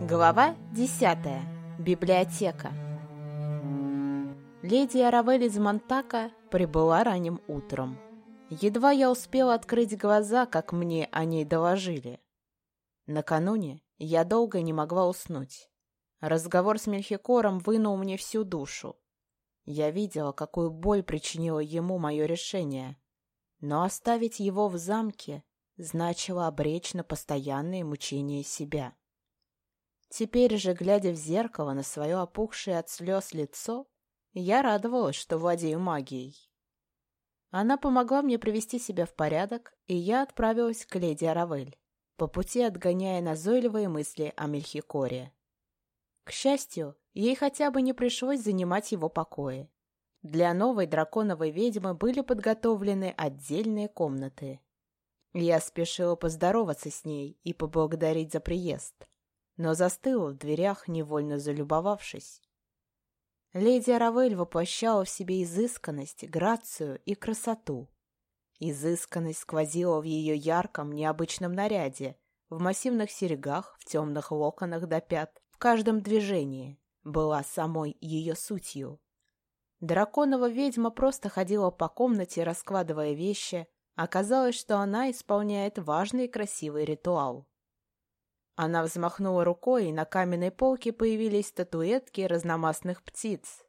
Глава 10. Библиотека. Леди Аравель из Монтака прибыла ранним утром. Едва я успела открыть глаза, как мне о ней доложили. Накануне я долго не могла уснуть. Разговор с Мельхикором вынул мне всю душу. Я видела, какую боль причинило ему мое решение. Но оставить его в замке значило обречь на постоянные мучения себя. Теперь же, глядя в зеркало на свое опухшее от слез лицо, я радовалась, что владею магией. Она помогла мне привести себя в порядок, и я отправилась к леди Аравель, по пути отгоняя назойливые мысли о Мельхикоре. К счастью, ей хотя бы не пришлось занимать его покои. Для новой драконовой ведьмы были подготовлены отдельные комнаты. Я спешила поздороваться с ней и поблагодарить за приезд но застыла в дверях, невольно залюбовавшись. Леди Аравель воплощала в себе изысканность, грацию и красоту. Изысканность сквозила в ее ярком, необычном наряде, в массивных серьгах, в темных локонах до пят, в каждом движении, была самой ее сутью. Драконова ведьма просто ходила по комнате, раскладывая вещи, оказалось, что она исполняет важный и красивый ритуал. Она взмахнула рукой, и на каменной полке появились статуэтки разномастных птиц.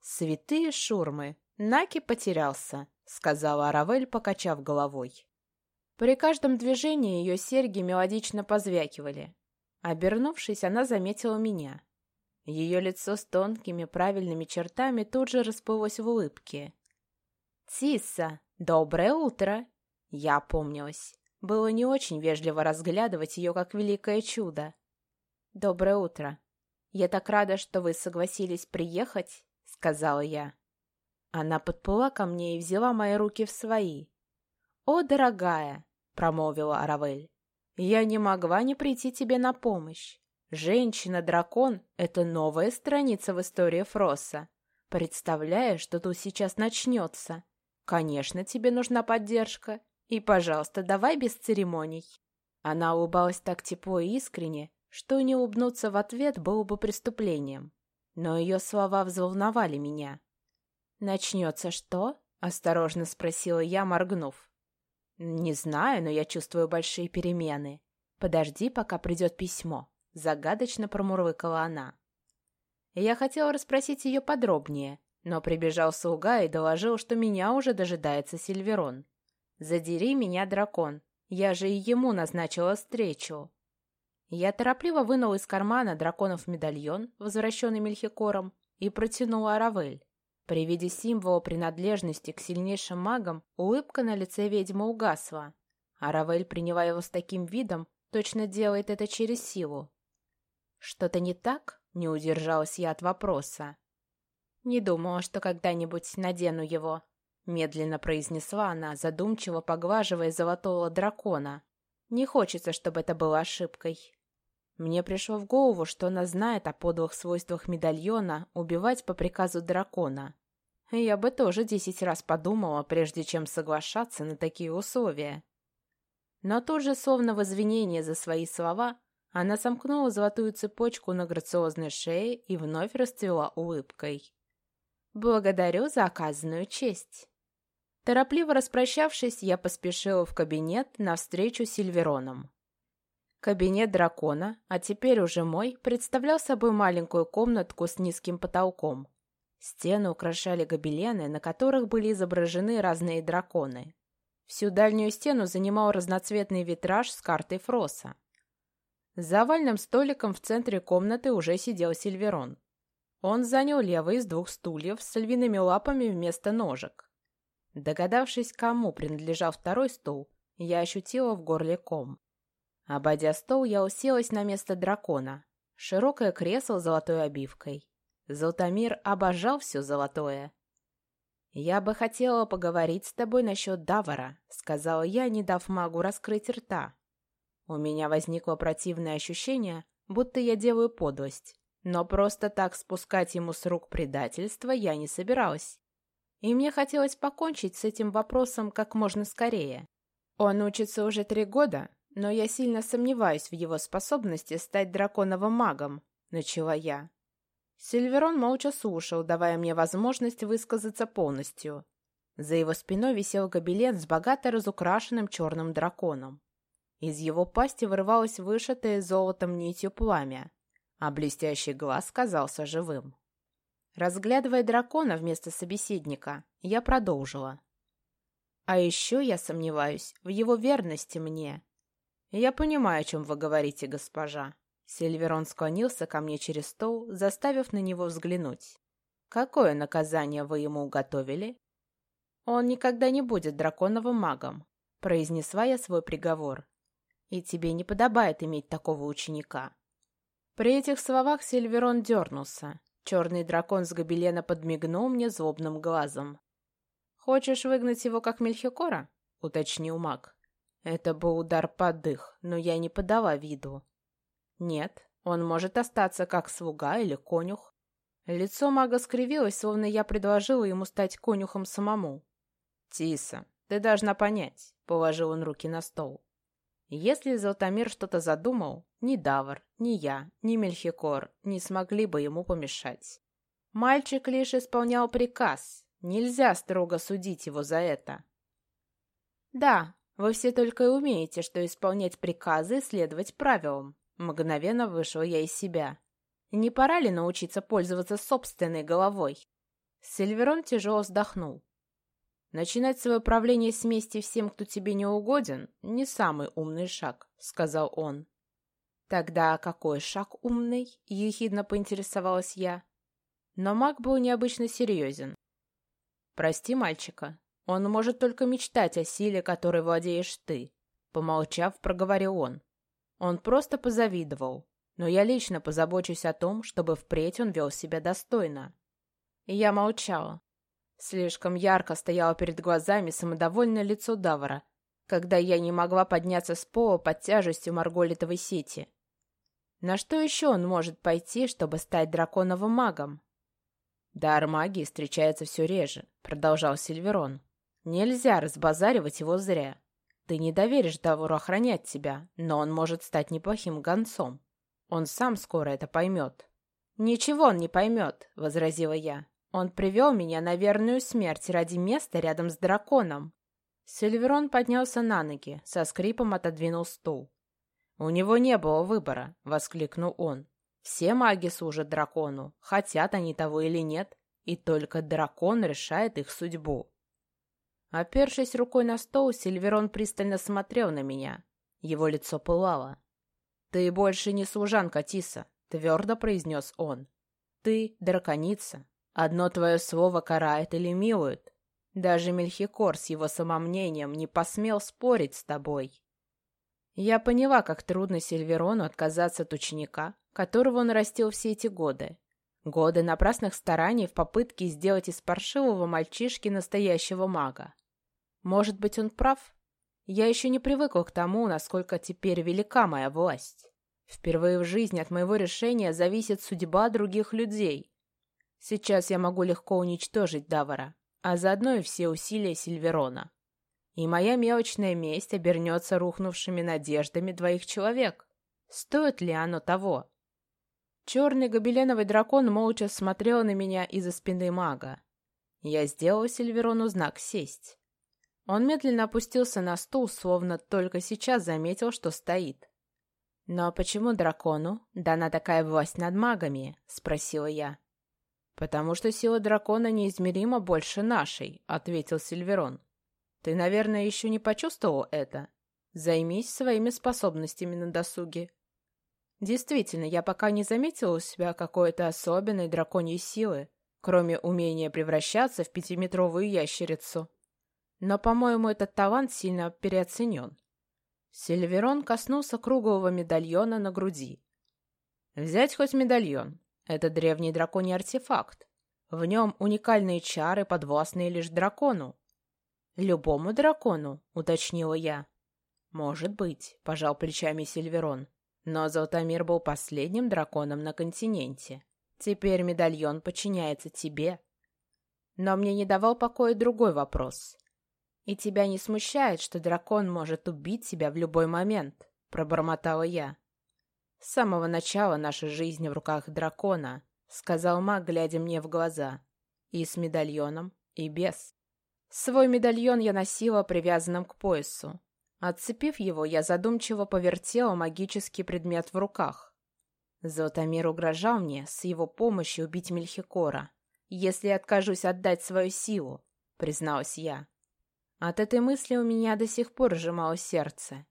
«Святые шурмы! Наки потерялся!» — сказала Аравель, покачав головой. При каждом движении ее серьги мелодично позвякивали. Обернувшись, она заметила меня. Ее лицо с тонкими правильными чертами тут же расплылось в улыбке. «Тисса, доброе утро!» Я помнилась. Было не очень вежливо разглядывать ее как великое чудо. «Доброе утро. Я так рада, что вы согласились приехать», — сказала я. Она подплыла ко мне и взяла мои руки в свои. «О, дорогая!» — промолвила Аравель. «Я не могла не прийти тебе на помощь. Женщина-дракон — это новая страница в истории Фросса. Представляешь, что тут сейчас начнется. Конечно, тебе нужна поддержка, и, пожалуйста, давай без церемоний». Она улыбалась так тепло и искренне, что не улыбнуться в ответ было бы преступлением. Но ее слова взволновали меня. «Начнется что?» — осторожно спросила я, моргнув. «Не знаю, но я чувствую большие перемены. Подожди, пока придет письмо», — загадочно промурлыкала она. Я хотела расспросить ее подробнее, но прибежал слуга и доложил, что меня уже дожидается Сильверон. «Задери меня, дракон! Я же и ему назначила встречу!» Я торопливо вынул из кармана драконов медальон, возвращенный Мельхикором, и протянул Аравель. При виде символа принадлежности к сильнейшим магам улыбка на лице ведьмы угасла. Аравель, приняла его с таким видом, точно делает это через силу. «Что-то не так?» — не удержалась я от вопроса. «Не думала, что когда-нибудь надену его», Медленно произнесла она, задумчиво поглаживая золотого дракона. Не хочется, чтобы это было ошибкой. Мне пришло в голову, что она знает о подлых свойствах медальона убивать по приказу дракона. Я бы тоже десять раз подумала, прежде чем соглашаться на такие условия. Но тут же, словно в извинение за свои слова, она сомкнула золотую цепочку на грациозной шее и вновь расцвела улыбкой. «Благодарю за оказанную честь». Торопливо распрощавшись, я поспешила в кабинет навстречу Сильвероном. Кабинет дракона, а теперь уже мой, представлял собой маленькую комнатку с низким потолком. Стены украшали гобелены, на которых были изображены разные драконы. Всю дальнюю стену занимал разноцветный витраж с картой Фроса. За овальным столиком в центре комнаты уже сидел Сильверон. Он занял левый из двух стульев с львиными лапами вместо ножек. Догадавшись, кому принадлежал второй стул, я ощутила в горле ком. Обойдя стол, я уселась на место дракона. Широкое кресло с золотой обивкой. Золотомир обожал все золотое. «Я бы хотела поговорить с тобой насчет Давара», — сказала я, не дав магу раскрыть рта. У меня возникло противное ощущение, будто я делаю подлость. Но просто так спускать ему с рук предательство я не собиралась и мне хотелось покончить с этим вопросом как можно скорее. Он учится уже три года, но я сильно сомневаюсь в его способности стать драконовым магом», — начала я. Сильверон молча слушал, давая мне возможность высказаться полностью. За его спиной висел гобелен с богато разукрашенным черным драконом. Из его пасти вырывалось вышитое золотом нитью пламя, а блестящий глаз казался живым. Разглядывая дракона вместо собеседника, я продолжила. А еще я сомневаюсь в его верности мне. Я понимаю, о чем вы говорите, госпожа. Сильверон склонился ко мне через стол, заставив на него взглянуть. Какое наказание вы ему уготовили? Он никогда не будет драконовым магом, произнесла я свой приговор. И тебе не подобает иметь такого ученика. При этих словах Сильверон дернулся. Черный дракон с гобелена подмигнул мне злобным глазом. «Хочешь выгнать его, как Мельхикора?» — уточнил маг. Это был удар под дых, но я не подала виду. «Нет, он может остаться как слуга или конюх». Лицо мага скривилось, словно я предложила ему стать конюхом самому. «Тиса, ты должна понять», — положил он руки на стол. «Если Золотомир что-то задумал, ни Давар, ни я, ни Мельхикор не смогли бы ему помешать. Мальчик лишь исполнял приказ, Нельзя строго судить его за это. Да, вы все только и умеете, что исполнять приказы и следовать правилам. Мгновенно вышел я из себя. Не пора ли научиться пользоваться собственной головой? Сильверон тяжело вздохнул. «Начинать свое правление с мести всем, кто тебе не угоден, не самый умный шаг», — сказал он. «Тогда какой шаг умный?» — ехидно поинтересовалась я. Но маг был необычно серьезен. «Прости мальчика. Он может только мечтать о силе, которой владеешь ты», — помолчав, проговорил он. Он просто позавидовал, но я лично позабочусь о том, чтобы впредь он вел себя достойно. Я молчала. Слишком ярко стояло перед глазами самодовольное лицо Давара, когда я не могла подняться с пола под тяжестью марголитовой сети. На что еще он может пойти, чтобы стать драконовым магом? «Дар магии встречается все реже», — продолжал Сильверон. «Нельзя разбазаривать его зря. Ты не доверишь Давуру охранять тебя, но он может стать неплохим гонцом. Он сам скоро это поймет». «Ничего он не поймет», — возразила я. «Он привел меня на верную смерть ради места рядом с драконом». Сильверон поднялся на ноги, со скрипом отодвинул стул. «У него не было выбора», — воскликнул он. Все маги служат дракону, хотят они того или нет, и только дракон решает их судьбу. Опершись рукой на стол, Сильверон пристально смотрел на меня. Его лицо пылало. «Ты больше не служанка, Тиса», — твердо произнес он. «Ты — драконица. Одно твое слово карает или милует. Даже Мельхикор с его самомнением не посмел спорить с тобой». Я поняла, как трудно Сильверону отказаться от ученика, которого он растил все эти годы. Годы напрасных стараний в попытке сделать из паршивого мальчишки настоящего мага. Может быть, он прав? Я еще не привыкла к тому, насколько теперь велика моя власть. Впервые в жизни от моего решения зависит судьба других людей. Сейчас я могу легко уничтожить Давара, а заодно и все усилия Сильверона. И моя мелочная месть обернется рухнувшими надеждами двоих человек. Стоит ли оно того? Черный гобеленовый дракон молча смотрел на меня из-за спины мага. Я сделал Сильверону знак «сесть». Он медленно опустился на стул, словно только сейчас заметил, что стоит. «Но почему дракону дана такая власть над магами?» — спросила я. «Потому что сила дракона неизмеримо больше нашей», — ответил Сильверон. «Ты, наверное, еще не почувствовал это? Займись своими способностями на досуге. Действительно, я пока не заметила у себя какой-то особенной драконьей силы, кроме умения превращаться в пятиметровую ящерицу. Но, по-моему, этот талант сильно переоценен. Сильверон коснулся круглого медальона на груди. Взять хоть медальон. Это древний драконий артефакт. В нем уникальные чары, подвластные лишь дракону. «Любому дракону», — уточнила я. «Может быть», — пожал плечами Сильверон. Но Золотомир был последним драконом на континенте. Теперь медальон подчиняется тебе. Но мне не давал покоя другой вопрос. «И тебя не смущает, что дракон может убить тебя в любой момент?» — пробормотала я. «С самого начала нашей жизни в руках дракона», — сказал маг, глядя мне в глаза. «И с медальоном, и без». Свой медальон я носила привязанным к поясу. Отцепив его, я задумчиво повертела магический предмет в руках. Золотомир угрожал мне с его помощью убить Мельхикора, если я откажусь отдать свою силу, призналась я. От этой мысли у меня до сих пор сжимало сердце.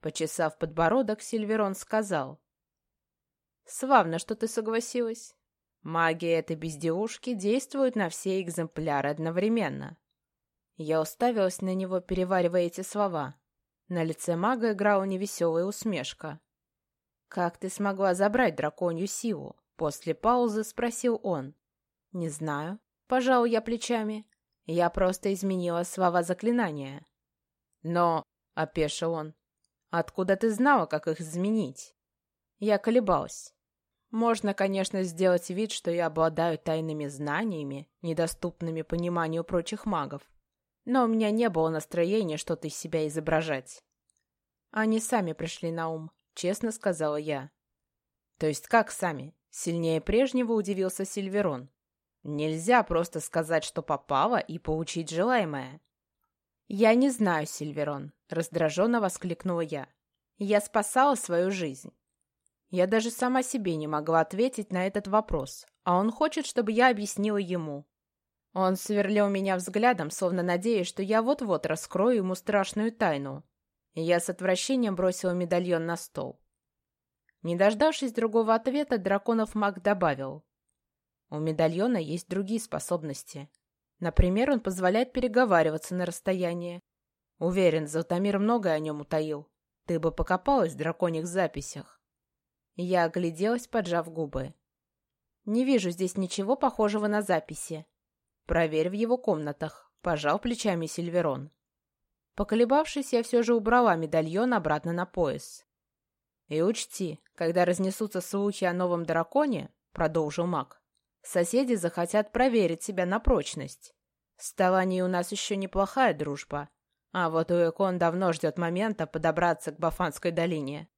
Почесав подбородок, Сильверон сказал. «Славно, что ты согласилась. Магия этой безделушки действует на все экземпляры одновременно». Я уставилась на него, переваривая эти слова. На лице мага играла невеселая усмешка. «Как ты смогла забрать драконью силу?» После паузы спросил он. «Не знаю. Пожал я плечами. Я просто изменила слова заклинания». «Но...» — опешил он. «Откуда ты знала, как их изменить?» Я колебалась. Можно, конечно, сделать вид, что я обладаю тайными знаниями, недоступными пониманию прочих магов. Но у меня не было настроения что-то из себя изображать. Они сами пришли на ум честно сказала я. То есть как сами? Сильнее прежнего удивился Сильверон. Нельзя просто сказать, что попало, и получить желаемое. «Я не знаю, Сильверон», — раздраженно воскликнула я. «Я спасала свою жизнь. Я даже сама себе не могла ответить на этот вопрос, а он хочет, чтобы я объяснила ему». Он сверлил меня взглядом, словно надеясь, что я вот-вот раскрою ему страшную тайну, я с отвращением бросила медальон на стол. Не дождавшись другого ответа, драконов маг добавил. У медальона есть другие способности. Например, он позволяет переговариваться на расстоянии. Уверен, Золотомир многое о нем утаил. Ты бы покопалась в драконьих записях. Я огляделась, поджав губы. Не вижу здесь ничего похожего на записи. Проверь в его комнатах. Пожал плечами Сильверон. Поколебавшись, я все же убрала медальон обратно на пояс. «И учти, когда разнесутся слухи о новом драконе, — продолжил маг, — соседи захотят проверить себя на прочность. С Таванией у нас еще неплохая дружба, а вот Уэкон давно ждет момента подобраться к Бафанской долине.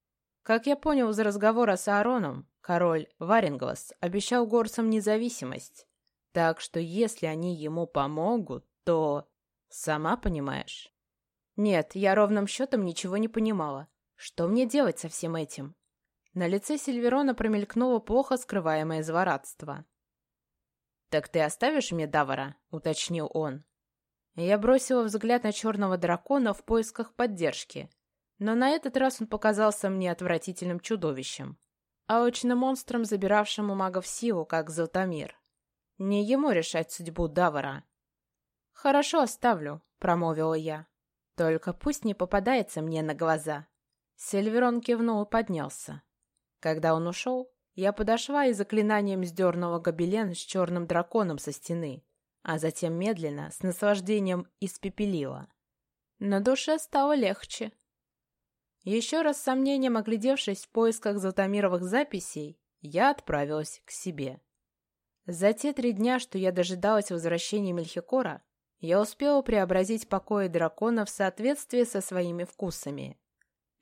Как я понял из разговора с Аароном, король Варинглас обещал горцам независимость. Так что если они ему помогут, то... Сама понимаешь. Нет, я ровным счетом ничего не понимала. Что мне делать со всем этим? На лице Сильверона промелькнуло плохо скрываемое злорадство. «Так ты оставишь мне Давара?» — уточнил он. Я бросила взгляд на черного дракона в поисках поддержки, но на этот раз он показался мне отвратительным чудовищем, а очень монстром, забиравшим у магов силу, как Золотомир. Не ему решать судьбу Давара. «Хорошо, оставлю», — промолвила я. Только пусть не попадается мне на глаза. Сильверон кивнул и поднялся. Когда он ушел, я подошла и заклинанием сдернула гобелен с черным драконом со стены, а затем медленно, с наслаждением испепелила. На душе стало легче. Еще раз с сомнением оглядевшись в поисках Золотомировых записей, я отправилась к себе. За те три дня, что я дожидалась возвращения Мельхикора, я успела преобразить покои дракона в соответствии со своими вкусами.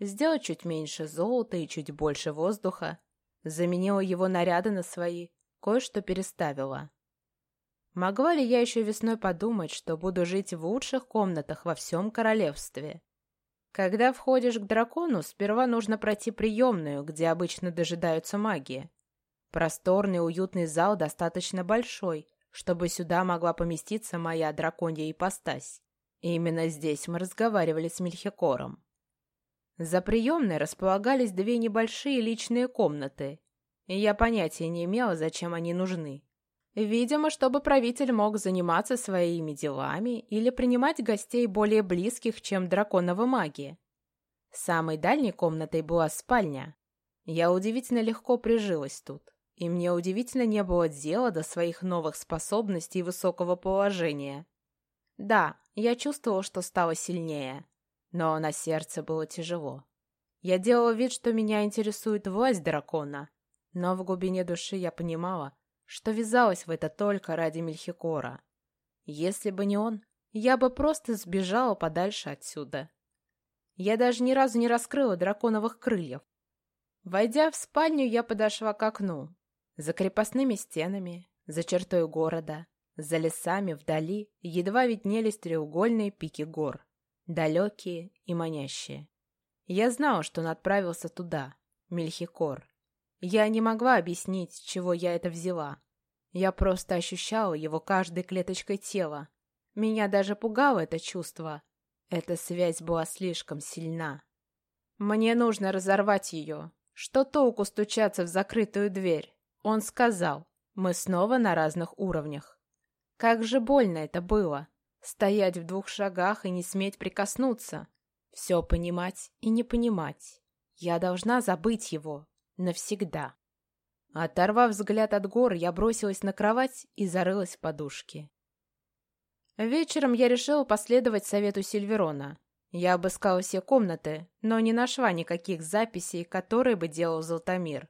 Сделать чуть меньше золота и чуть больше воздуха. Заменила его наряды на свои, кое-что переставила. Могла ли я еще весной подумать, что буду жить в лучших комнатах во всем королевстве? Когда входишь к дракону, сперва нужно пройти приемную, где обычно дожидаются маги. Просторный уютный зал достаточно большой, чтобы сюда могла поместиться моя драконья ипостась. И именно здесь мы разговаривали с Мельхикором. За приемной располагались две небольшие личные комнаты, и я понятия не имела, зачем они нужны. Видимо, чтобы правитель мог заниматься своими делами или принимать гостей более близких, чем драконова магия. Самой дальней комнатой была спальня. Я удивительно легко прижилась тут и мне удивительно не было дела до своих новых способностей и высокого положения. Да, я чувствовала, что стала сильнее, но на сердце было тяжело. Я делала вид, что меня интересует власть дракона, но в глубине души я понимала, что вязалась в это только ради Мельхикора. Если бы не он, я бы просто сбежала подальше отсюда. Я даже ни разу не раскрыла драконовых крыльев. Войдя в спальню, я подошла к окну. За крепостными стенами, за чертой города, за лесами вдали едва виднелись треугольные пики гор, далекие и манящие. Я знала, что он отправился туда, Мельхикор. Я не могла объяснить, с чего я это взяла. Я просто ощущала его каждой клеточкой тела. Меня даже пугало это чувство. Эта связь была слишком сильна. Мне нужно разорвать ее. Что толку стучаться в закрытую дверь? Он сказал, мы снова на разных уровнях. Как же больно это было. Стоять в двух шагах и не сметь прикоснуться. Все понимать и не понимать. Я должна забыть его. Навсегда. Оторвав взгляд от гор, я бросилась на кровать и зарылась в подушки. Вечером я решила последовать совету Сильверона. Я обыскала все комнаты, но не нашла никаких записей, которые бы делал Золотомир.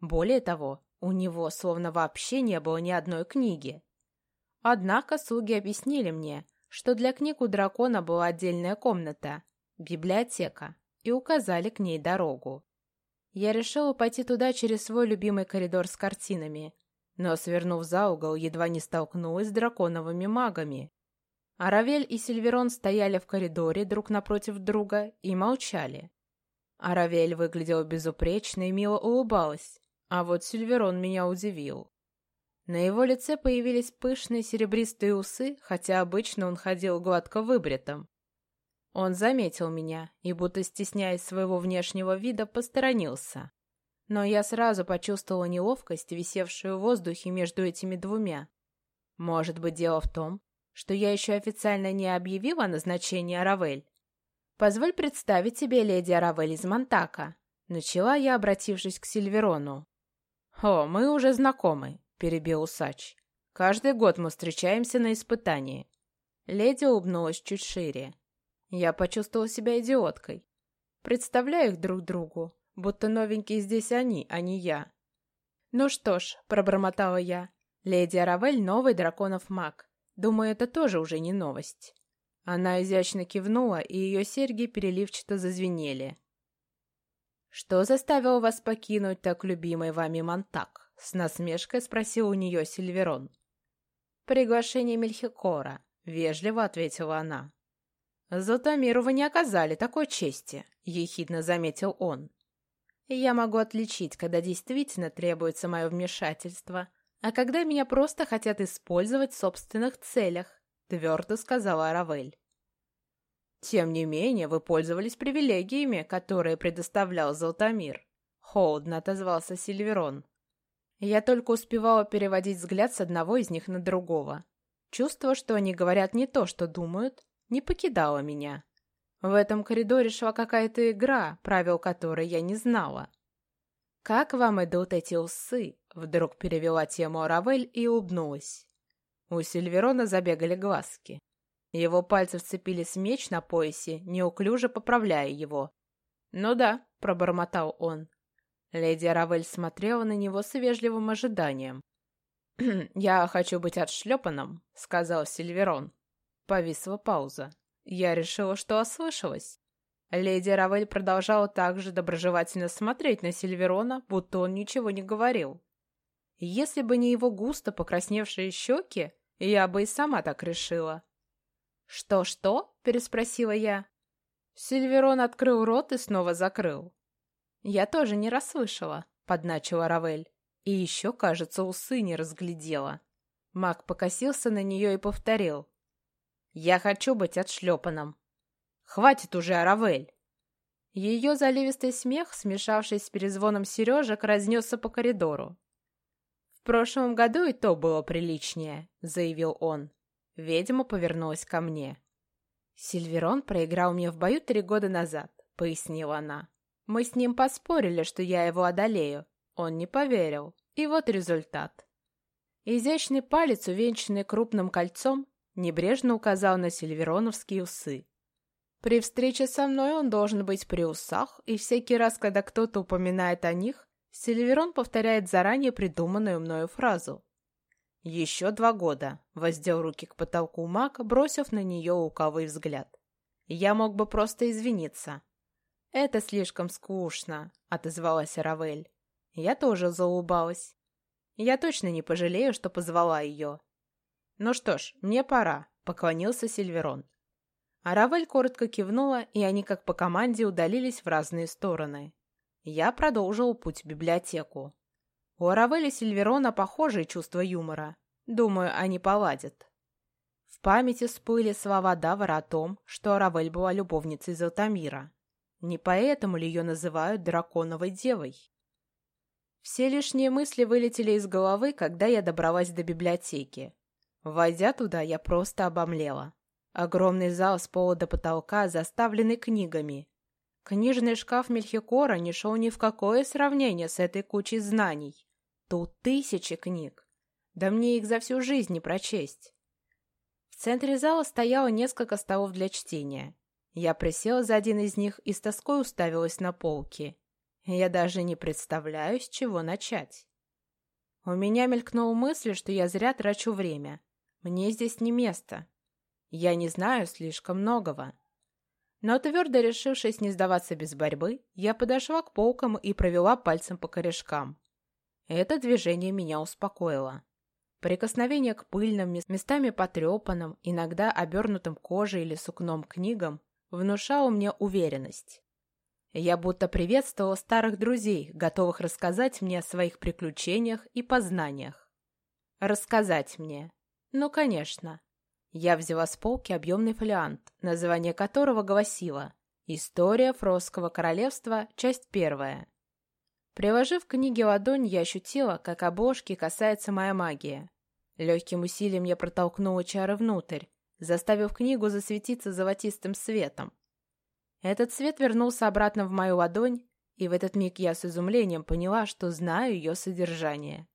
Более того, у него словно вообще не было ни одной книги. Однако слуги объяснили мне, что для книг у дракона была отдельная комната, библиотека, и указали к ней дорогу. Я решила пойти туда через свой любимый коридор с картинами, но, свернув за угол, едва не столкнулась с драконовыми магами. Аравель и Сильверон стояли в коридоре друг напротив друга и молчали. Аравель выглядела безупречно и мило улыбалась, а вот Сильверон меня удивил. На его лице появились пышные серебристые усы, хотя обычно он ходил гладко выбритым. Он заметил меня и, будто стесняясь своего внешнего вида, посторонился. Но я сразу почувствовала неловкость, висевшую в воздухе между этими двумя. Может быть, дело в том, что я еще официально не объявила назначение Аравель? Позволь представить тебе леди Аравель из Монтака. Начала я, обратившись к Сильверону. «О, мы уже знакомы», — перебил усач. «Каждый год мы встречаемся на испытании». Леди улыбнулась чуть шире. Я почувствовала себя идиоткой. Представляю их друг другу, будто новенькие здесь они, а не я. «Ну что ж», — пробормотала я, — «леди Аравель — новый драконов маг. Думаю, это тоже уже не новость». Она изящно кивнула, и ее серьги переливчато зазвенели. «Что заставило вас покинуть так любимый вами Монтак?» — с насмешкой спросил у нее Сильверон. «Приглашение Мельхикора», — вежливо ответила она. «Золотомиру вы не оказали такой чести», — ехидно заметил он. «Я могу отличить, когда действительно требуется мое вмешательство, а когда меня просто хотят использовать в собственных целях», — твердо сказала Аравель. «Тем не менее, вы пользовались привилегиями, которые предоставлял Золотомир», — холодно отозвался Сильверон. Я только успевала переводить взгляд с одного из них на другого. Чувство, что они говорят не то, что думают, не покидала меня. В этом коридоре шла какая-то игра, правил которой я не знала. «Как вам идут эти усы?» — вдруг перевела тему Аравель и улыбнулась. У Сильверона забегали глазки. Его пальцы вцепились в меч на поясе, неуклюже поправляя его. «Ну да», — пробормотал он. Леди Аравель смотрела на него с вежливым ожиданием. «Я хочу быть отшлепанным», — сказал Сильверон. Повисла пауза. Я решила, что ослышалась. Леди Равель продолжала также доброжелательно смотреть на Сильверона, будто он ничего не говорил. Если бы не его густо покрасневшие щеки, я бы и сама так решила. «Что-что?» — переспросила я. Сильверон открыл рот и снова закрыл. «Я тоже не расслышала», — подначила Равель. И еще, кажется, усы не разглядела. Маг покосился на нее и повторил. Я хочу быть отшлепанным. Хватит уже, Аравель!» Ее заливистый смех, смешавшись с перезвоном сережек, разнесся по коридору. «В прошлом году и то было приличнее», — заявил он. Ведьма повернулась ко мне. «Сильверон проиграл мне в бою три года назад», — пояснила она. «Мы с ним поспорили, что я его одолею. Он не поверил. И вот результат». Изящный палец, увенчанный крупным кольцом, Небрежно указал на сильвероновские усы. При встрече со мной он должен быть при усах, и всякий раз, когда кто-то упоминает о них, Сильверон повторяет заранее придуманную мною фразу. «Еще два года», — воздел руки к потолку маг, бросив на нее луковый взгляд. «Я мог бы просто извиниться». «Это слишком скучно», — отозвалась Равель. Я тоже заулыбалась. Я точно не пожалею, что позвала ее. «Ну что ж, мне пора», — поклонился Сильверон. А Равель коротко кивнула, и они как по команде удалились в разные стороны. Я продолжил путь в библиотеку. У Аравели Сильверона похожие чувства юмора. Думаю, они поладят. В памяти всплыли слова Давара о том, что Аравель была любовницей Золотомира. Не поэтому ли ее называют драконовой девой? Все лишние мысли вылетели из головы, когда я добралась до библиотеки. Войдя туда, я просто обомлела. Огромный зал с пола до потолка, заставленный книгами. Книжный шкаф Мельхикора не шел ни в какое сравнение с этой кучей знаний. Тут тысячи книг. Да мне их за всю жизнь не прочесть. В центре зала стояло несколько столов для чтения. Я присела за один из них и с тоской уставилась на полки. Я даже не представляю, с чего начать. У меня мелькнула мысль, что я зря трачу время. Мне здесь не место. Я не знаю слишком многого. Но твердо решившись не сдаваться без борьбы, я подошла к полкам и провела пальцем по корешкам. Это движение меня успокоило. Прикосновение к пыльным, местами потрепанным, иногда обернутым кожей или сукном книгам внушало мне уверенность. Я будто приветствовала старых друзей, готовых рассказать мне о своих приключениях и познаниях. Рассказать мне. Ну, конечно. Я взяла с полки объемный фолиант, название которого гласило «История Фросского королевства. Часть первая». Приложив к книге ладонь, я ощутила, как обложки касается моя магия. Легким усилием я протолкнула чары внутрь, заставив книгу засветиться золотистым светом. Этот свет вернулся обратно в мою ладонь, и в этот миг я с изумлением поняла, что знаю ее содержание.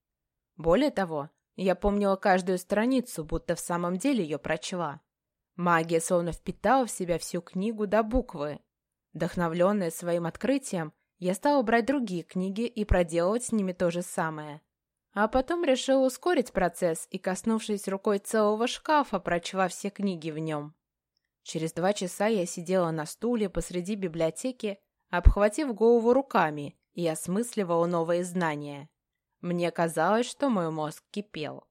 Более того, я помнила каждую страницу, будто в самом деле ее прочла. Магия словно впитала в себя всю книгу до буквы. Вдохновленная своим открытием, я стала брать другие книги и проделывать с ними то же самое. А потом решила ускорить процесс и, коснувшись рукой целого шкафа, прочла все книги в нем. Через два часа я сидела на стуле посреди библиотеки, обхватив голову руками и осмысливала новые знания. Мне казалось, что мой мозг кипел.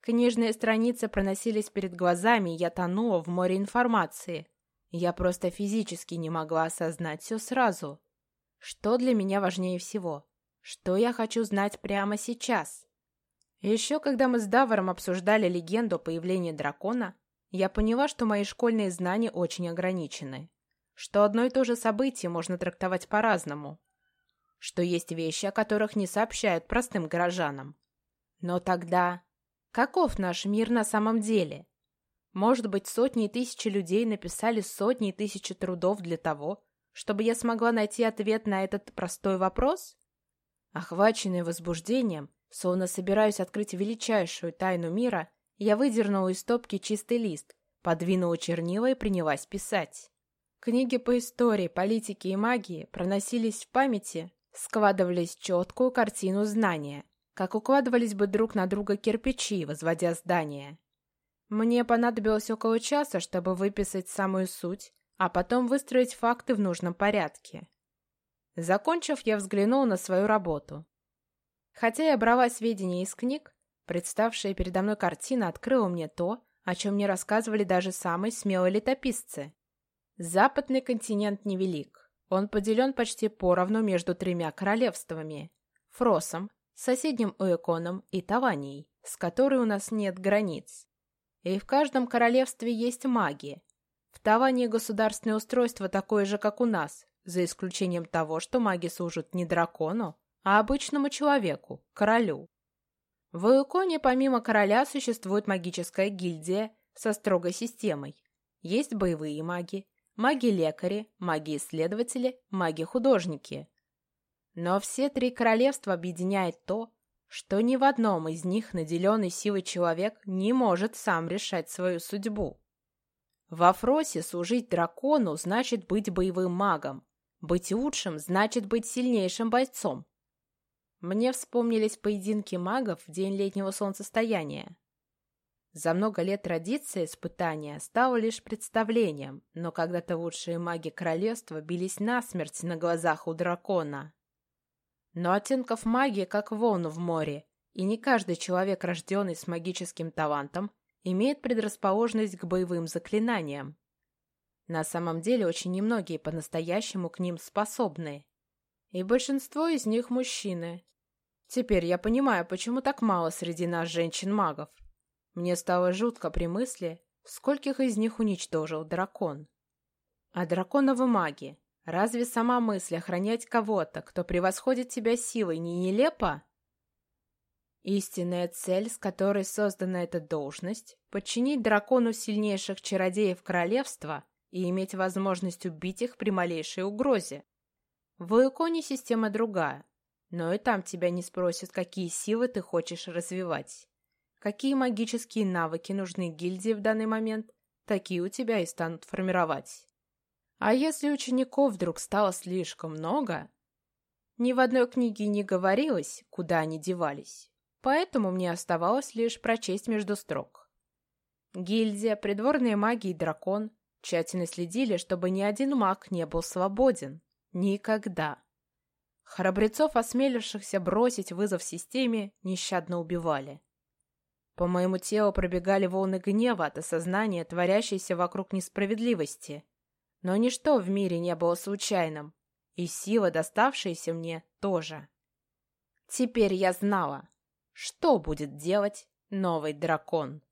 Книжные страницы проносились перед глазами, я тонула в море информации. Я просто физически не могла осознать все сразу. Что для меня важнее всего? Что я хочу знать прямо сейчас? Еще когда мы с Даваром обсуждали легенду о появлении дракона, я поняла, что мои школьные знания очень ограничены. Что одно и то же событие можно трактовать по-разному что есть вещи, о которых не сообщают простым горожанам. Но тогда каков наш мир на самом деле? Может быть, сотни и тысячи людей написали сотни и тысячи трудов для того, чтобы я смогла найти ответ на этот простой вопрос? Охваченный возбуждением, словно собираюсь открыть величайшую тайну мира, я выдернула из стопки чистый лист, подвинула чернила и принялась писать. Книги по истории, политике и магии проносились в памяти, складывались четкую картину знания, как укладывались бы друг на друга кирпичи, возводя здание. Мне понадобилось около часа, чтобы выписать самую суть, а потом выстроить факты в нужном порядке. Закончив, я взглянул на свою работу. Хотя я брала сведения из книг, представшая передо мной картина открыла мне то, о чем мне рассказывали даже самые смелые летописцы. Западный континент невелик. Он поделен почти поровну между тремя королевствами – Фросом, соседним Уэконом и Таванией, с которой у нас нет границ. И в каждом королевстве есть маги. В Тавании государственное устройство такое же, как у нас, за исключением того, что маги служат не дракону, а обычному человеку, королю. В Уэконе помимо короля существует магическая гильдия со строгой системой. Есть боевые маги, маги-лекари, маги-исследователи, маги-художники. Но все три королевства объединяет то, что ни в одном из них наделенный силой человек не может сам решать свою судьбу. Во Фросе служить дракону значит быть боевым магом, быть лучшим значит быть сильнейшим бойцом. Мне вспомнились поединки магов в день летнего солнцестояния. За много лет традиция испытания стала лишь представлением, но когда-то лучшие маги королевства бились насмерть на глазах у дракона. Но оттенков магии как волн в море, и не каждый человек, рожденный с магическим талантом, имеет предрасположенность к боевым заклинаниям. На самом деле очень немногие по-настоящему к ним способны. И большинство из них мужчины. Теперь я понимаю, почему так мало среди нас женщин-магов. Мне стало жутко при мысли, скольких из них уничтожил дракон. А драконовы маги, разве сама мысль охранять кого-то, кто превосходит тебя силой, не нелепа? Истинная цель, с которой создана эта должность, подчинить дракону сильнейших чародеев королевства и иметь возможность убить их при малейшей угрозе. В Луиконе система другая, но и там тебя не спросят, какие силы ты хочешь развивать. Какие магические навыки нужны гильдии в данный момент, такие у тебя и станут формировать. А если учеников вдруг стало слишком много, ни в одной книге не говорилось, куда они девались, поэтому мне оставалось лишь прочесть между строк. Гильдия, придворные маги и дракон тщательно следили, чтобы ни один маг не был свободен. Никогда. Храбрецов, осмелившихся бросить вызов системе, нещадно убивали. По моему телу пробегали волны гнева от осознания творящейся вокруг несправедливости. Но ничто в мире не было случайным, и сила, доставшаяся мне, тоже. Теперь я знала, что будет делать новый дракон.